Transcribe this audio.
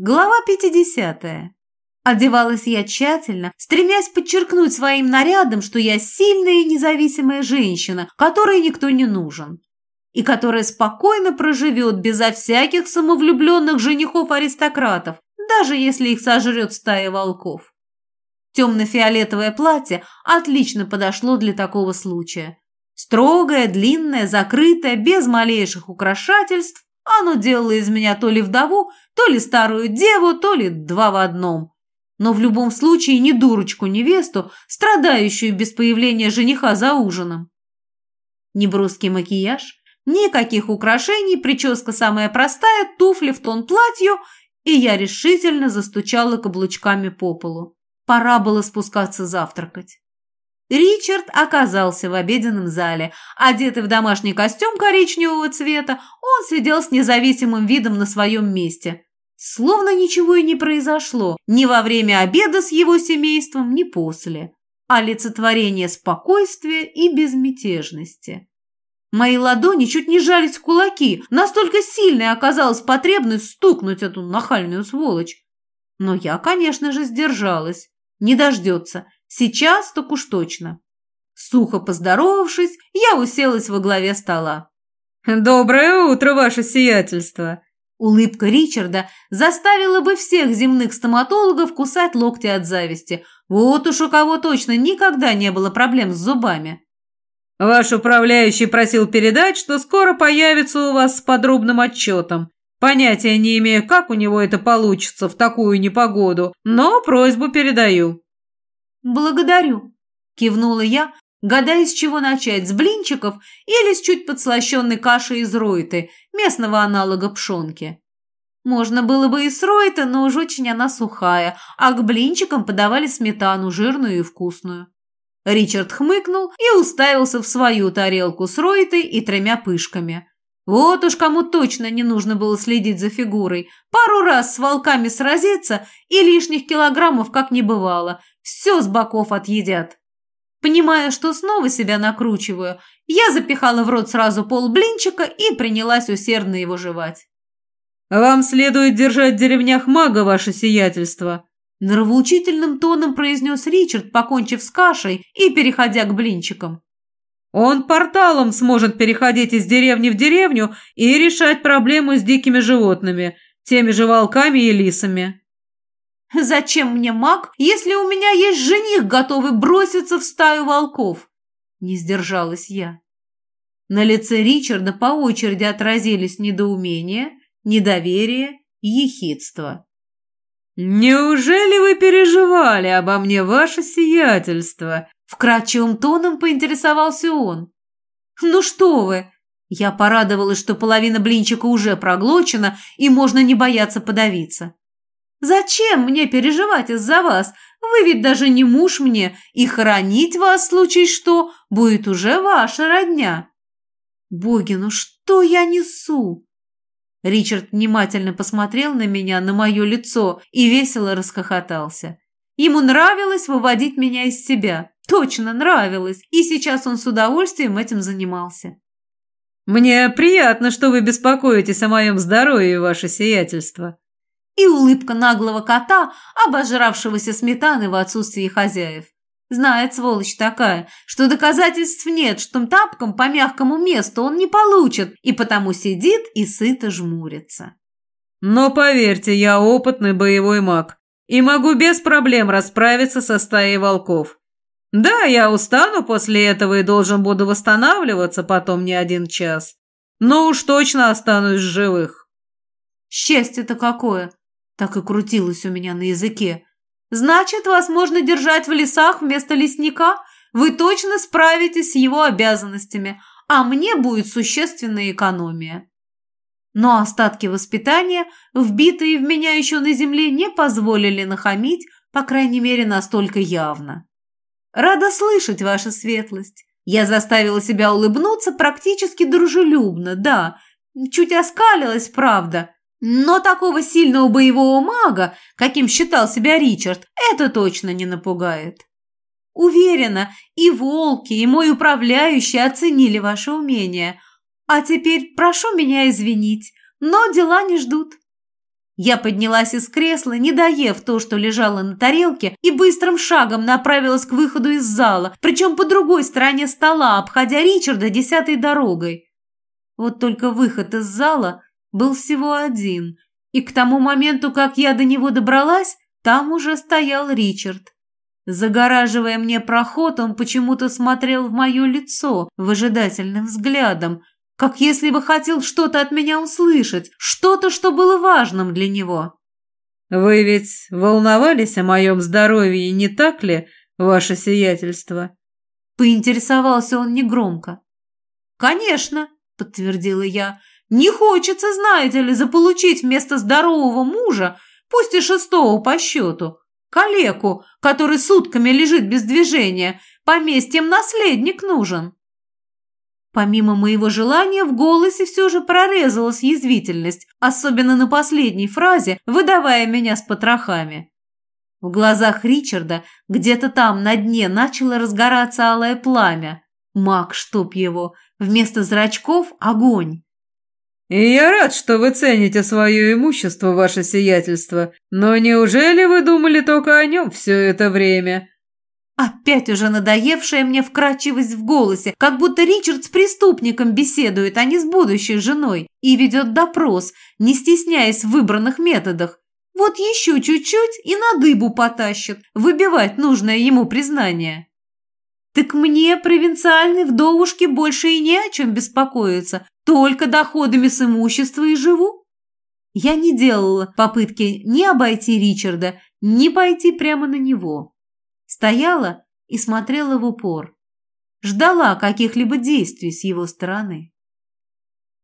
Глава 50. Одевалась я тщательно, стремясь подчеркнуть своим нарядом, что я сильная и независимая женщина, которой никто не нужен, и которая спокойно проживет безо всяких самовлюбленных женихов-аристократов, даже если их сожрет стая волков. Темно-фиолетовое платье отлично подошло для такого случая. Строгое, длинное, закрытое, без малейших украшательств, оно делало из меня то ли вдову, то ли старую деву, то ли два в одном. Но в любом случае не дурочку-невесту, страдающую без появления жениха за ужином. Неброский макияж, никаких украшений, прическа самая простая, туфли в тон платью, и я решительно застучала каблучками по полу. Пора было спускаться завтракать. Ричард оказался в обеденном зале. Одетый в домашний костюм коричневого цвета, он сидел с независимым видом на своем месте. Словно ничего и не произошло ни во время обеда с его семейством, ни после. Олицетворение спокойствия и безмятежности. Мои ладони чуть не жались в кулаки, настолько сильной оказалась потребность стукнуть эту нахальную сволочь. Но я, конечно же, сдержалась. Не дождется – Сейчас так уж точно. Сухо поздоровавшись, я уселась во главе стола. «Доброе утро, ваше сиятельство!» Улыбка Ричарда заставила бы всех земных стоматологов кусать локти от зависти. Вот уж у кого точно никогда не было проблем с зубами. «Ваш управляющий просил передать, что скоро появится у вас с подробным отчетом. Понятия не имею, как у него это получится в такую непогоду, но просьбу передаю». «Благодарю», – кивнула я, гадая, с чего начать, с блинчиков или с чуть подслащенной каши из ройты, местного аналога пшенки. Можно было бы и с ройты, но уж очень она сухая, а к блинчикам подавали сметану, жирную и вкусную. Ричард хмыкнул и уставился в свою тарелку с ройтой и тремя пышками. Вот уж кому точно не нужно было следить за фигурой. Пару раз с волками сразиться и лишних килограммов как не бывало. Все с боков отъедят. Понимая, что снова себя накручиваю, я запихала в рот сразу пол блинчика и принялась усердно его жевать. «Вам следует держать в деревнях мага, ваше сиятельство», нравоучительным тоном произнес Ричард, покончив с кашей и переходя к блинчикам. Он порталом сможет переходить из деревни в деревню и решать проблему с дикими животными, теми же волками и лисами. «Зачем мне маг, если у меня есть жених, готовый броситься в стаю волков?» Не сдержалась я. На лице Ричарда по очереди отразились недоумение, недоверие ехидство. «Неужели вы переживали обо мне, ваше сиятельство?» Вкрадчивым тоном поинтересовался он. «Ну что вы!» Я порадовалась, что половина блинчика уже проглочена, и можно не бояться подавиться. «Зачем мне переживать из-за вас? Вы ведь даже не муж мне, и хоронить вас, в случае что, будет уже ваша родня». «Боги, ну что я несу?» Ричард внимательно посмотрел на меня, на мое лицо, и весело расхохотался. Ему нравилось выводить меня из себя. Точно нравилось. И сейчас он с удовольствием этим занимался. «Мне приятно, что вы беспокоитесь о моем здоровье, ваше сиятельство». И улыбка наглого кота, обожравшегося сметаны в отсутствии хозяев. Знает сволочь такая, что доказательств нет, что тапком по мягкому месту он не получит, и потому сидит и сыто жмурится. Но поверьте, я опытный боевой маг и могу без проблем расправиться со стаей волков. Да, я устану после этого и должен буду восстанавливаться потом не один час, но уж точно останусь живых. Счастье-то какое! Так и крутилось у меня на языке. Значит, вас можно держать в лесах вместо лесника? Вы точно справитесь с его обязанностями, а мне будет существенная экономия. Но остатки воспитания, вбитые в меня еще на земле, не позволили нахамить, по крайней мере, настолько явно. «Рада слышать, ваша светлость». Я заставила себя улыбнуться практически дружелюбно, да, чуть оскалилась, правда. Но такого сильного боевого мага, каким считал себя Ричард, это точно не напугает. Уверена, и волки, и мой управляющий оценили ваше умение – а теперь прошу меня извинить, но дела не ждут». Я поднялась из кресла, не доев то, что лежало на тарелке, и быстрым шагом направилась к выходу из зала, причем по другой стороне стола, обходя Ричарда десятой дорогой. Вот только выход из зала был всего один, и к тому моменту, как я до него добралась, там уже стоял Ричард. Загораживая мне проход, он почему-то смотрел в мое лицо выжидательным взглядом, как если бы хотел что-то от меня услышать, что-то, что было важным для него. «Вы ведь волновались о моем здоровье, не так ли, ваше сиятельство?» Поинтересовался он негромко. «Конечно», — подтвердила я, — «не хочется, знаете ли, заполучить вместо здорового мужа, пусть и шестого по счету, калеку, который сутками лежит без движения, поместьем наследник нужен». Помимо моего желания, в голосе все же прорезалась язвительность, особенно на последней фразе, выдавая меня с потрохами. В глазах Ричарда где-то там на дне начало разгораться алое пламя. Маг, чтоб его, вместо зрачков – огонь. «И я рад, что вы цените свое имущество, ваше сиятельство, но неужели вы думали только о нем все это время?» Опять уже надоевшая мне вкрадчивость в голосе, как будто Ричард с преступником беседует, а не с будущей женой, и ведет допрос, не стесняясь в выбранных методах. Вот еще чуть-чуть и на дыбу потащит, выбивать нужное ему признание. Так мне, провинциальной вдовушке, больше и не о чем беспокоиться, только доходами с имущества и живу. Я не делала попытки ни обойти Ричарда, ни пойти прямо на него. Стояла и смотрела в упор. Ждала каких-либо действий с его стороны.